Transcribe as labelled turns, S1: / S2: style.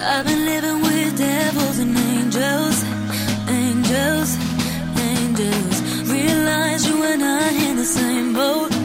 S1: I've been living with devils and angels, angels, angels. Realize you and I in the same boat.